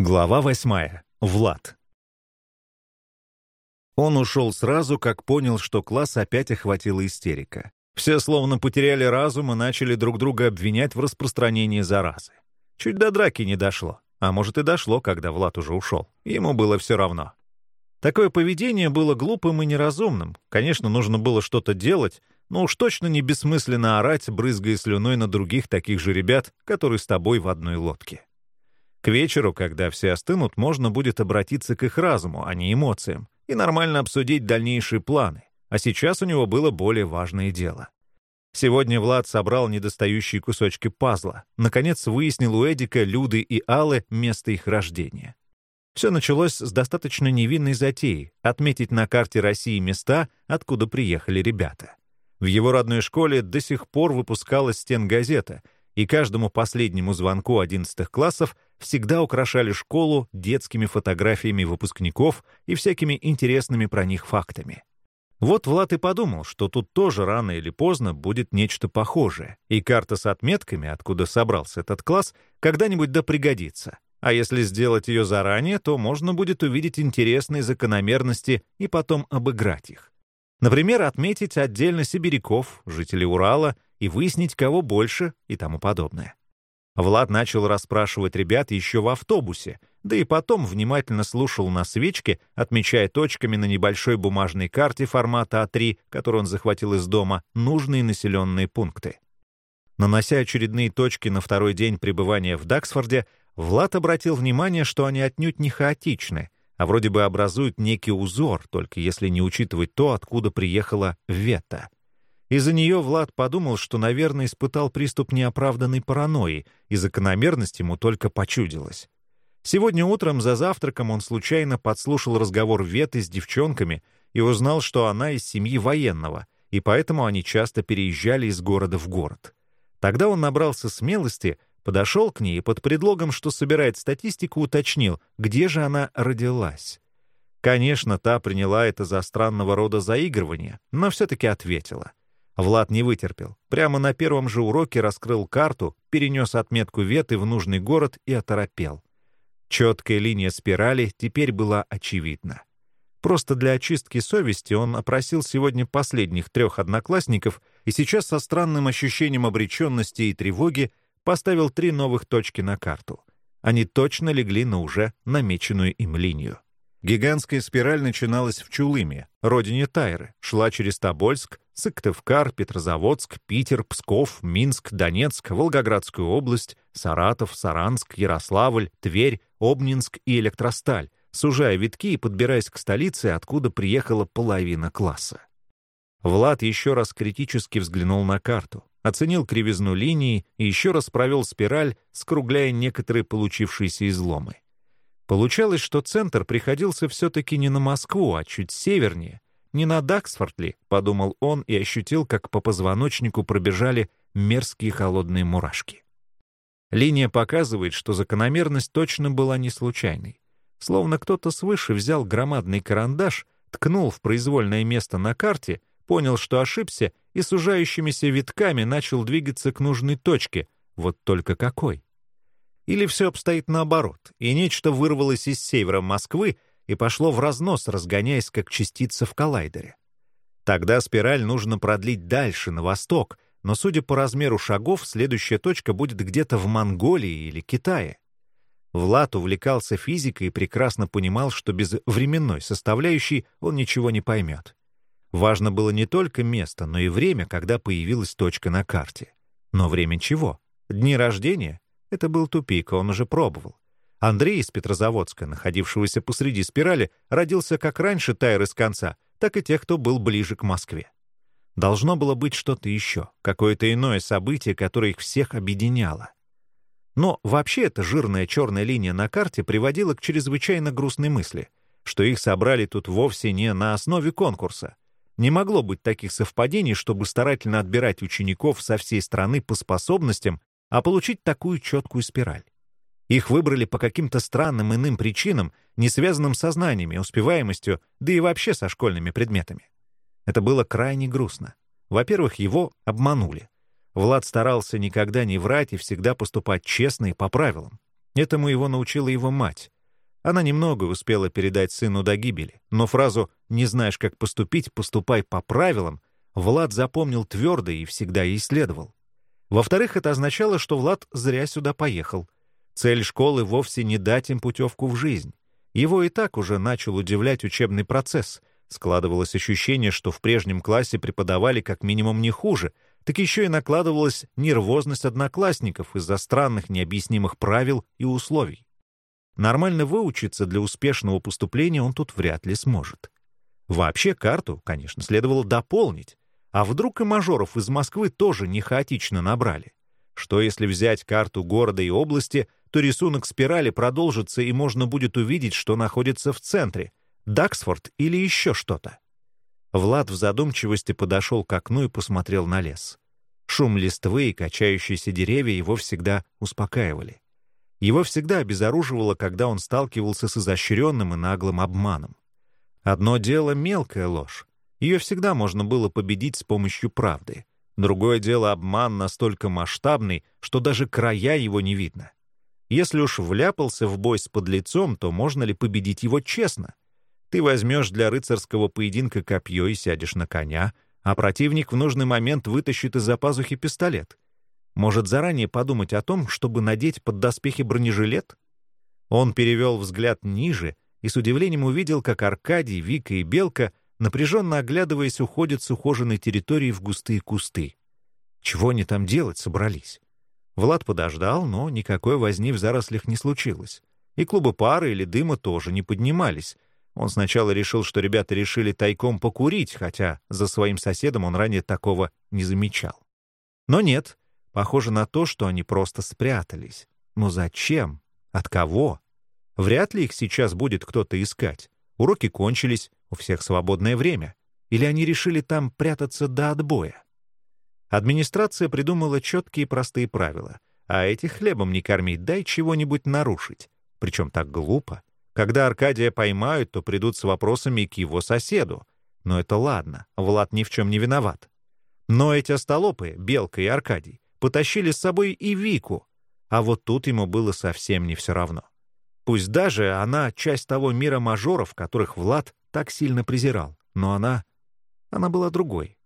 Глава восьмая. Влад. Он ушел сразу, как понял, что класс опять охватила истерика. Все словно потеряли разум и начали друг друга обвинять в распространении заразы. Чуть до драки не дошло. А может и дошло, когда Влад уже ушел. Ему было все равно. Такое поведение было глупым и неразумным. Конечно, нужно было что-то делать, но уж точно не бессмысленно орать, брызгая слюной на других таких же ребят, которые с тобой в одной лодке. К вечеру, когда все остынут, можно будет обратиться к их разуму, а не эмоциям, и нормально обсудить дальнейшие планы. А сейчас у него было более важное дело. Сегодня Влад собрал недостающие кусочки пазла. Наконец выяснил у Эдика, Люды и Аллы место их рождения. Все началось с достаточно невинной затеи — отметить на карте России места, откуда приехали ребята. В его родной школе до сих пор выпускалась стенгазета — и каждому последнему звонку 11 классов всегда украшали школу детскими фотографиями выпускников и всякими интересными про них фактами. Вот Влад и подумал, что тут тоже рано или поздно будет нечто похожее, и карта с отметками, откуда собрался этот класс, когда-нибудь да пригодится. А если сделать ее заранее, то можно будет увидеть интересные закономерности и потом обыграть их. Например, отметить отдельно сибиряков, жителей Урала, и выяснить, кого больше и тому подобное. Влад начал расспрашивать ребят еще в автобусе, да и потом внимательно слушал на свечке, отмечая точками на небольшой бумажной карте формата А3, которую он захватил из дома, нужные населенные пункты. Нанося очередные точки на второй день пребывания в Даксфорде, Влад обратил внимание, что они отнюдь не хаотичны, а вроде бы образуют некий узор, только если не учитывать то, откуда приехала Вета. Из-за нее Влад подумал, что, наверное, испытал приступ неоправданной паранойи, и закономерность ему только почудилась. Сегодня утром за завтраком он случайно подслушал разговор Веты с девчонками и узнал, что она из семьи военного, и поэтому они часто переезжали из города в город. Тогда он набрался смелости, подошел к ней и под предлогом, что собирает статистику, уточнил, где же она родилась. Конечно, та приняла это за странного рода заигрывание, но все-таки ответила. Влад не вытерпел. Прямо на первом же уроке раскрыл карту, перенес отметку веты в нужный город и оторопел. Четкая линия спирали теперь была очевидна. Просто для очистки совести он опросил сегодня последних трех одноклассников и сейчас со странным ощущением обреченности и тревоги поставил три новых точки на карту. Они точно легли на уже намеченную им линию. Гигантская спираль начиналась в Чулыме, родине Тайры, шла через Тобольск, Сыктывкар, Петрозаводск, Питер, Псков, Минск, Донецк, Волгоградскую область, Саратов, Саранск, Ярославль, Тверь, Обнинск и Электросталь, сужая витки и подбираясь к столице, откуда приехала половина класса. Влад еще раз критически взглянул на карту, оценил кривизну линии и еще раз провел спираль, скругляя некоторые получившиеся изломы. Получалось, что центр приходился все-таки не на Москву, а чуть севернее. Не на Даксфорд ли, подумал он и ощутил, как по позвоночнику пробежали мерзкие холодные мурашки. Линия показывает, что закономерность точно была не случайной. Словно кто-то свыше взял громадный карандаш, ткнул в произвольное место на карте, понял, что ошибся, и сужающимися витками начал двигаться к нужной точке. Вот только какой? Или все обстоит наоборот, и нечто вырвалось из севера Москвы и пошло в разнос, разгоняясь как частица в коллайдере. Тогда спираль нужно продлить дальше, на восток, но, судя по размеру шагов, следующая точка будет где-то в Монголии или Китае. Влад увлекался физикой и прекрасно понимал, что без временной составляющей он ничего не поймет. Важно было не только место, но и время, когда появилась точка на карте. Но время чего? Дни рождения? Это был тупик, он уже пробовал. Андрей из Петрозаводска, находившегося посреди спирали, родился как раньше Тайр из конца, так и тех, кто был ближе к Москве. Должно было быть что-то еще, какое-то иное событие, которое их всех объединяло. Но вообще эта жирная черная линия на карте приводила к чрезвычайно грустной мысли, что их собрали тут вовсе не на основе конкурса. Не могло быть таких совпадений, чтобы старательно отбирать учеников со всей страны по способностям а получить такую четкую спираль. Их выбрали по каким-то странным иным причинам, не связанным со знаниями, успеваемостью, да и вообще со школьными предметами. Это было крайне грустно. Во-первых, его обманули. Влад старался никогда не врать и всегда поступать честно и по правилам. Этому его научила его мать. Она немного успела передать сыну до гибели, но фразу «не знаешь, как поступить, поступай по правилам» Влад запомнил твердо и всегда ей следовал. Во-вторых, это означало, что Влад зря сюда поехал. Цель школы вовсе не дать им путевку в жизнь. Его и так уже начал удивлять учебный процесс. Складывалось ощущение, что в прежнем классе преподавали как минимум не хуже, так еще и накладывалась нервозность одноклассников из-за странных необъяснимых правил и условий. Нормально выучиться для успешного поступления он тут вряд ли сможет. Вообще карту, конечно, следовало дополнить. А вдруг и мажоров из Москвы тоже не хаотично набрали? Что если взять карту города и области, то рисунок спирали продолжится, и можно будет увидеть, что находится в центре — Даксфорд или еще что-то. Влад в задумчивости подошел к окну и посмотрел на лес. Шум листвы и качающиеся деревья его всегда успокаивали. Его всегда обезоруживало, когда он сталкивался с изощренным и наглым обманом. Одно дело — мелкая ложь. Ее всегда можно было победить с помощью правды. Другое дело — обман настолько масштабный, что даже края его не видно. Если уж вляпался в бой с подлецом, то можно ли победить его честно? Ты возьмешь для рыцарского поединка копье и сядешь на коня, а противник в нужный момент вытащит из-за пазухи пистолет. Может заранее подумать о том, чтобы надеть под доспехи бронежилет? Он перевел взгляд ниже и с удивлением увидел, как Аркадий, Вика и Белка, напряженно оглядываясь, уходят с ухоженной территории в густые кусты. Чего они там делать собрались? Влад подождал, но никакой возни в зарослях не случилось. И клубы пары или дыма тоже не поднимались. Он сначала решил, что ребята решили тайком покурить, хотя за своим соседом он ранее такого не замечал. Но нет, похоже на то, что они просто спрятались. Но зачем? От кого? Вряд ли их сейчас будет кто-то искать. Уроки кончились, у всех свободное время. Или они решили там прятаться до отбоя? Администрация придумала четкие простые правила. А этих хлебом не кормить, дай чего-нибудь нарушить. Причем так глупо. Когда Аркадия поймают, то придут с вопросами к его соседу. Но это ладно, Влад ни в чем не виноват. Но эти остолопы, Белка и Аркадий, потащили с собой и Вику. А вот тут ему было совсем не все равно. Пусть даже она часть того мира мажоров, которых Влад так сильно презирал, но она... она была другой.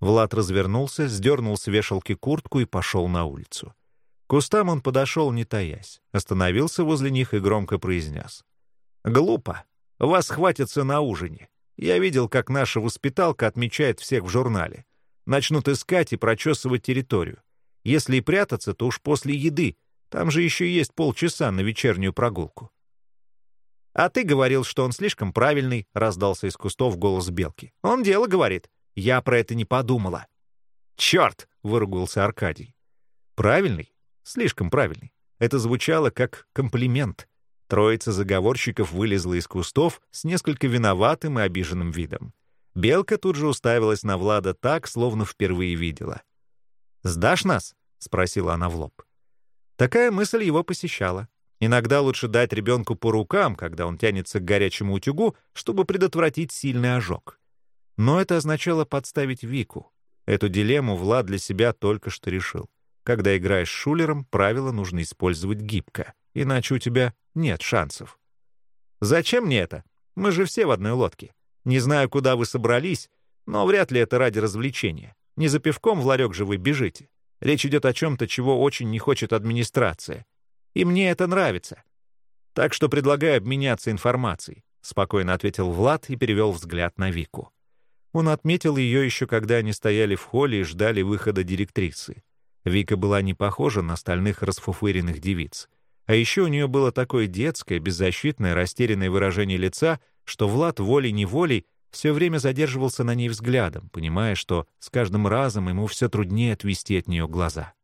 Влад развернулся, сдернул с вешалки куртку и пошел на улицу. К кустам он подошел, не таясь, остановился возле них и громко произнес. «Глупо. Вас хватится на ужине. Я видел, как наша воспиталка отмечает всех в журнале. Начнут искать и прочесывать территорию. Если и прятаться, то уж после еды. Там же еще есть полчаса на вечернюю прогулку». «А ты говорил, что он слишком правильный», — раздался из кустов голос Белки. «Он дело говорит. Я про это не подумала». «Черт!» — выругался Аркадий. «Правильный? Слишком правильный. Это звучало как комплимент. Троица заговорщиков вылезла из кустов с несколько виноватым и обиженным видом. Белка тут же уставилась на Влада так, словно впервые видела. «Сдашь нас?» — спросила она в лоб. Такая мысль его посещала. Иногда лучше дать ребенку по рукам, когда он тянется к горячему утюгу, чтобы предотвратить сильный ожог. Но это означало подставить Вику. Эту дилемму Влад для себя только что решил. Когда играешь с шулером, правила нужно использовать гибко, иначе у тебя нет шансов. «Зачем мне это? Мы же все в одной лодке. Не знаю, куда вы собрались, но вряд ли это ради развлечения. Не за пивком в ларек же вы бежите. Речь идет о чем-то, чего очень не хочет администрация. И мне это нравится. Так что предлагаю обменяться информацией», — спокойно ответил Влад и перевел взгляд на Вику. Он отметил ее еще, когда они стояли в холле и ждали выхода директрисы. Вика была не похожа на остальных расфуфыренных девиц. А еще у нее было такое детское, беззащитное, растерянное выражение лица, что Влад волей-неволей все время задерживался на ней взглядом, понимая, что с каждым разом ему все труднее отвести от нее глаза.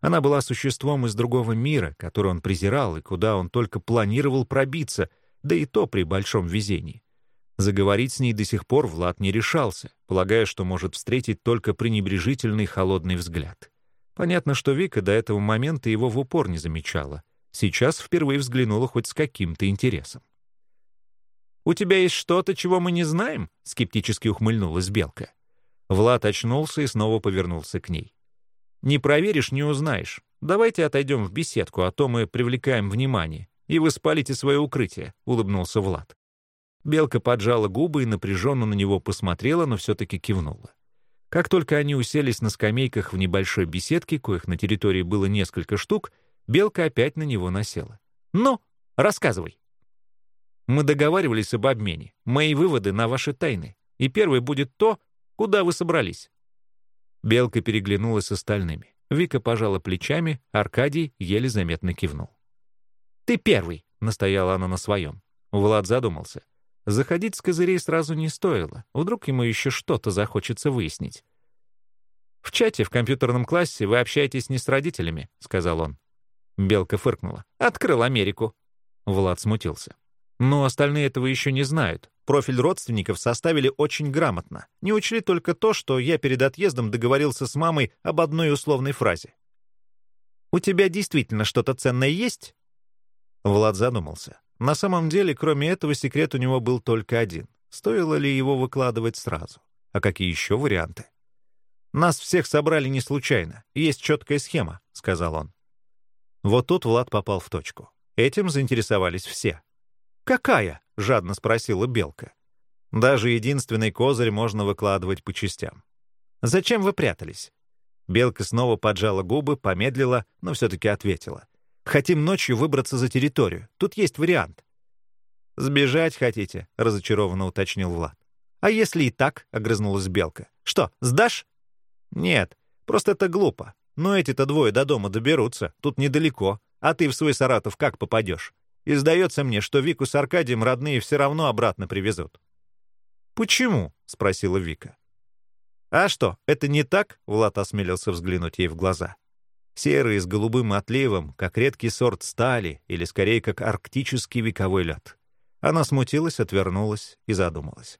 Она была существом из другого мира, который он презирал и куда он только планировал пробиться, да и то при большом везении. Заговорить с ней до сих пор Влад не решался, полагая, что может встретить только пренебрежительный холодный взгляд. Понятно, что Вика до этого момента его в упор не замечала. Сейчас впервые взглянула хоть с каким-то интересом. «У тебя есть что-то, чего мы не знаем?» — скептически ухмыльнулась Белка. Влад очнулся и снова повернулся к ней. Не проверишь — не узнаешь. Давайте отойдем в беседку, а то мы привлекаем внимание, и вы спалите свое укрытие», — улыбнулся Влад. Белка поджала губы и напряженно на него посмотрела, но все-таки кивнула. Как только они уселись на скамейках в небольшой беседке, коих на территории было несколько штук, Белка опять на него насела. «Ну, рассказывай». «Мы договаривались об обмене. Мои выводы на ваши тайны. И первый будет то, куда вы собрались». Белка переглянулась с остальными. Вика пожала плечами, Аркадий еле заметно кивнул. «Ты первый», — настояла она на своем. Влад задумался. Заходить с козырей сразу не стоило. Вдруг ему еще что-то захочется выяснить. «В чате в компьютерном классе вы общаетесь не с родителями», — сказал он. Белка фыркнула. «Открыл Америку». Влад смутился. «Но остальные этого еще не знают. Профиль родственников составили очень грамотно. Не учли только то, что я перед отъездом договорился с мамой об одной условной фразе. «У тебя действительно что-то ценное есть?» Влад задумался. На самом деле, кроме этого, секрет у него был только один. Стоило ли его выкладывать сразу? А какие еще варианты? «Нас всех собрали не случайно. Есть четкая схема», — сказал он. Вот тут Влад попал в точку. Этим заинтересовались все. «Какая?» — жадно спросила Белка. «Даже единственный козырь можно выкладывать по частям». «Зачем вы прятались?» Белка снова поджала губы, помедлила, но все-таки ответила. «Хотим ночью выбраться за территорию. Тут есть вариант». «Сбежать хотите?» — разочарованно уточнил Влад. «А если и так?» — огрызнулась Белка. «Что, сдашь?» «Нет, просто это глупо. Но эти-то двое до дома доберутся, тут недалеко. А ты в свой Саратов как попадешь? И сдается мне, что Вику с Аркадием родные все равно обратно привезут». «Почему?» — спросила Вика. «А что, это не так?» — Влад осмелился взглянуть ей в глаза. Серые с голубым отливом, как редкий сорт стали, или скорее как арктический вековой лед. Она смутилась, отвернулась и задумалась.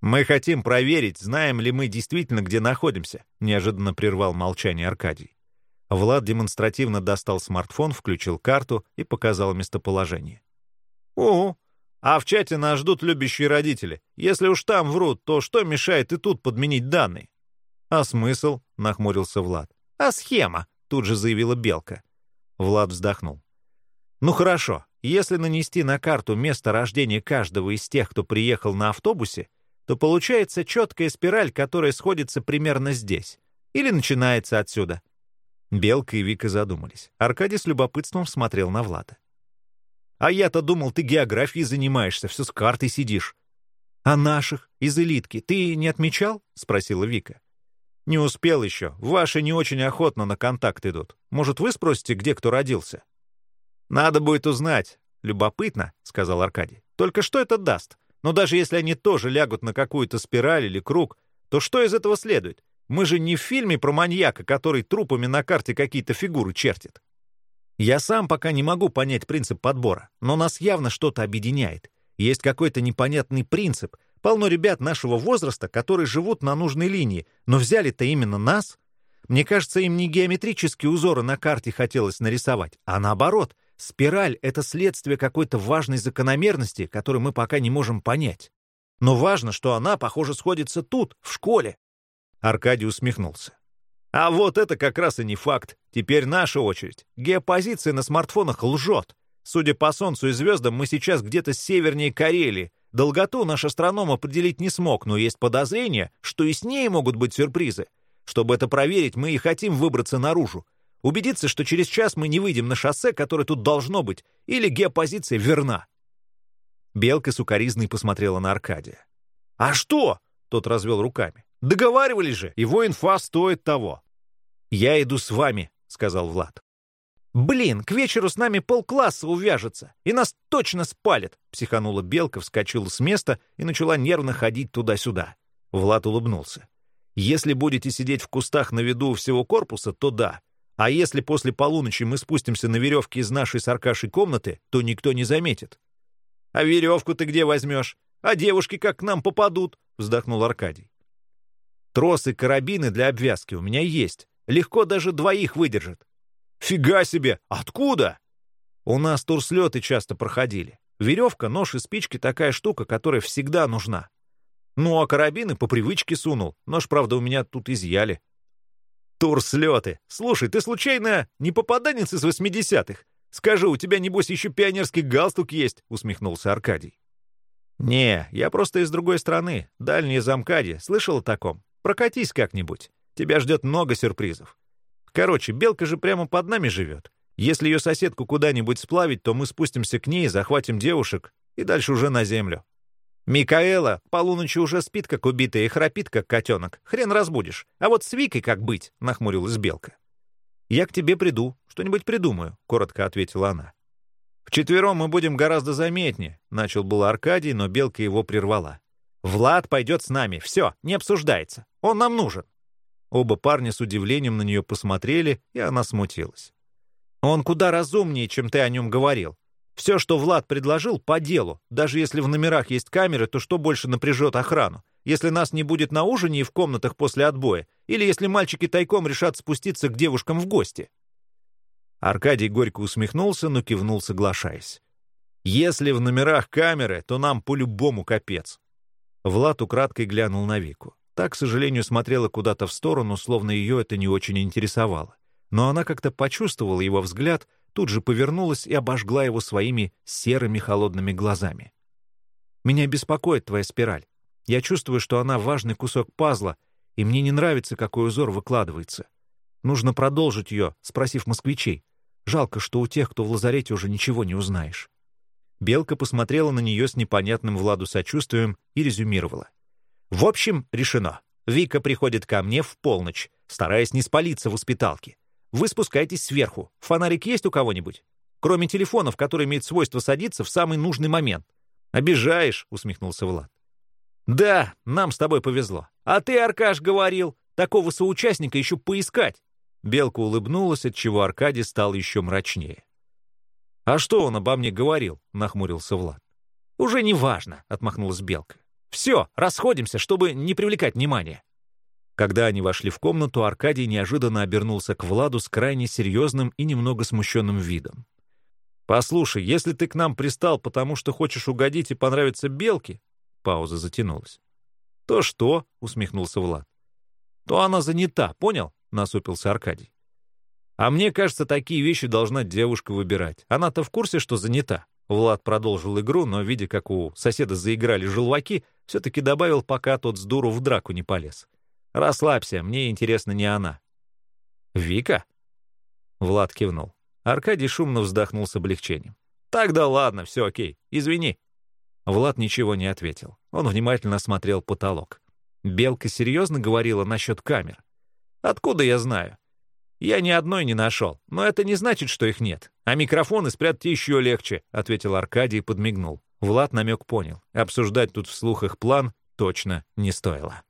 «Мы хотим проверить, знаем ли мы действительно, где находимся», — неожиданно прервал молчание Аркадий. Влад демонстративно достал смартфон, включил карту и показал местоположение. «О, а в чате нас ждут любящие родители. Если уж там врут, то что мешает и тут подменить данные?» «А смысл?» — нахмурился Влад. «А схема?» — тут же заявила Белка. Влад вздохнул. «Ну хорошо, если нанести на карту место рождения каждого из тех, кто приехал на автобусе, то получается четкая спираль, которая сходится примерно здесь. Или начинается отсюда. Белка и Вика задумались. Аркадий с любопытством смотрел на Влада. «А я-то думал, ты географией занимаешься, все с картой сидишь». «А наших, из элитки, ты не отмечал?» — спросила Вика. «Не успел еще. Ваши не очень охотно на контакт идут. Может, вы спросите, где кто родился?» «Надо будет узнать. Любопытно», — сказал Аркадий. «Только что это даст? Но даже если они тоже лягут на какую-то спираль или круг, то что из этого следует? Мы же не в фильме про маньяка, который трупами на карте какие-то фигуры чертит. Я сам пока не могу понять принцип подбора, но нас явно что-то объединяет. Есть какой-то непонятный принцип. Полно ребят нашего возраста, которые живут на нужной линии, но взяли-то именно нас. Мне кажется, им не геометрические узоры на карте хотелось нарисовать, а наоборот, спираль — это следствие какой-то важной закономерности, которую мы пока не можем понять. Но важно, что она, похоже, сходится тут, в школе. Аркадий усмехнулся. А вот это как раз и не факт. Теперь наша очередь. Геопозиция на смартфонах лжет. Судя по Солнцу и звездам, мы сейчас где-то севернее Карелии. Долготу наш астроном определить не смог, но есть подозрение, что и с ней могут быть сюрпризы. Чтобы это проверить, мы и хотим выбраться наружу. Убедиться, что через час мы не выйдем на шоссе, которое тут должно быть, или геопозиция верна. Белка сукоризной посмотрела на Аркадия. «А что?» — тот развел руками. Договаривались же, его инфа стоит того. «Я иду с вами», — сказал Влад. «Блин, к вечеру с нами полкласса увяжется, и нас точно спалят!» Психанула Белка, вскочила с места и начала нервно ходить туда-сюда. Влад улыбнулся. «Если будете сидеть в кустах на виду всего корпуса, то да. А если после полуночи мы спустимся на веревке из нашей с Аркашей комнаты, то никто не заметит». «А веревку ты где возьмешь? А девушки как к нам попадут?» — вздохнул Аркадий. Тросы, карабины для обвязки у меня есть. Легко даже двоих выдержит. Фига себе! Откуда? У нас турслеты часто проходили. Веревка, нож и спички — такая штука, которая всегда нужна. Ну, а карабины по привычке сунул. Нож, правда, у меня тут изъяли. Турслеты. Слушай, ты случайно не попаданец из восьмидесятых? Скажи, у тебя, небось, еще пионерский галстук есть?» — усмехнулся Аркадий. «Не, я просто из другой страны. Дальние замкади. Слышал о таком? Прокатись как-нибудь. Тебя ждет много сюрпризов. Короче, Белка же прямо под нами живет. Если ее соседку куда-нибудь сплавить, то мы спустимся к ней, захватим девушек и дальше уже на землю. Микаэла полуночи уже спит, как убитая, и храпит, как котенок. Хрен разбудишь. А вот с Викой как быть?» — нахмурилась Белка. «Я к тебе приду, что-нибудь придумаю», — коротко ответила она. «Вчетвером мы будем гораздо заметнее», — начал был Аркадий, но Белка его прервала. «Влад пойдет с нами. Все, не обсуждается. Он нам нужен». Оба парня с удивлением на нее посмотрели, и она смутилась. «Он куда разумнее, чем ты о нем говорил. Все, что Влад предложил, по делу. Даже если в номерах есть камеры, то что больше напряжет охрану? Если нас не будет на ужине и в комнатах после отбоя? Или если мальчики тайком решат спуститься к девушкам в гости?» Аркадий горько усмехнулся, но кивнул, соглашаясь. «Если в номерах камеры, то нам по-любому капец». Влад украдкой глянул на Вику. Так, к сожалению, смотрела куда-то в сторону, словно ее это не очень интересовало. Но она как-то почувствовала его взгляд, тут же повернулась и обожгла его своими серыми холодными глазами. «Меня беспокоит твоя спираль. Я чувствую, что она важный кусок пазла, и мне не нравится, какой узор выкладывается. Нужно продолжить ее, спросив москвичей. Жалко, что у тех, кто в лазарете, уже ничего не узнаешь». Белка посмотрела на нее с непонятным Владу сочувствием и резюмировала. «В общем, решено. Вика приходит ко мне в полночь, стараясь не спалиться в воспиталке. Вы спускаетесь сверху. Фонарик есть у кого-нибудь? Кроме телефонов, который имеет свойство садиться в самый нужный момент. «Обижаешь», — усмехнулся Влад. «Да, нам с тобой повезло. А ты, Аркаш, говорил, такого соучастника еще поискать. Белка улыбнулась, отчего Аркадий стал еще мрачнее. «А что он обо мне говорил?» — нахмурился Влад. «Уже не важно», — отмахнулась Белка. «Все, расходимся, чтобы не привлекать внимания». Когда они вошли в комнату, Аркадий неожиданно обернулся к Владу с крайне серьезным и немного смущенным видом. «Послушай, если ты к нам пристал, потому что хочешь угодить и понравиться Белке...» Пауза затянулась. «То что?» — усмехнулся Влад. «То она занята, понял? — насупился Аркадий. «А мне кажется, такие вещи должна девушка выбирать. Она-то в курсе, что занята». Влад продолжил игру, но, видя, как у соседа заиграли желваки, все-таки добавил, пока тот с дуру в драку не полез. «Расслабься, мне интересно не она». «Вика?» Влад кивнул. Аркадий шумно вздохнул с облегчением. «Тогда ладно, все окей. Извини». Влад ничего не ответил. Он внимательно смотрел потолок. Белка серьезно говорила насчет камер. Откуда я знаю? Я ни одной не нашел, но это не значит, что их нет. А микрофоны спрятать еще легче, ответил Аркадий и подмигнул. Влад намек понял. Обсуждать тут вслух их план точно не стоило.